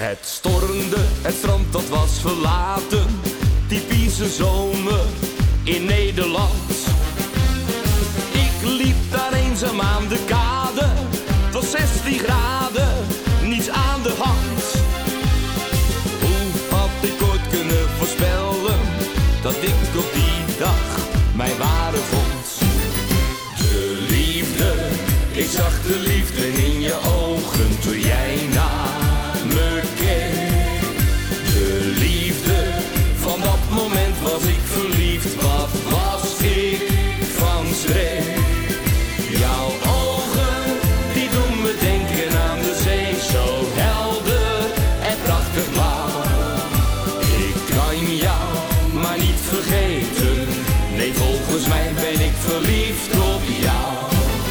Het stormde, het strand dat was verlaten. Typische zomer in Nederland. Ik liep daar eenzaam aan de kade. Het was 16 graden, niets aan de hand. Hoe had ik ooit kunnen voorspellen dat ik op die dag mijn ware vond? De liefde, ik zag de liefde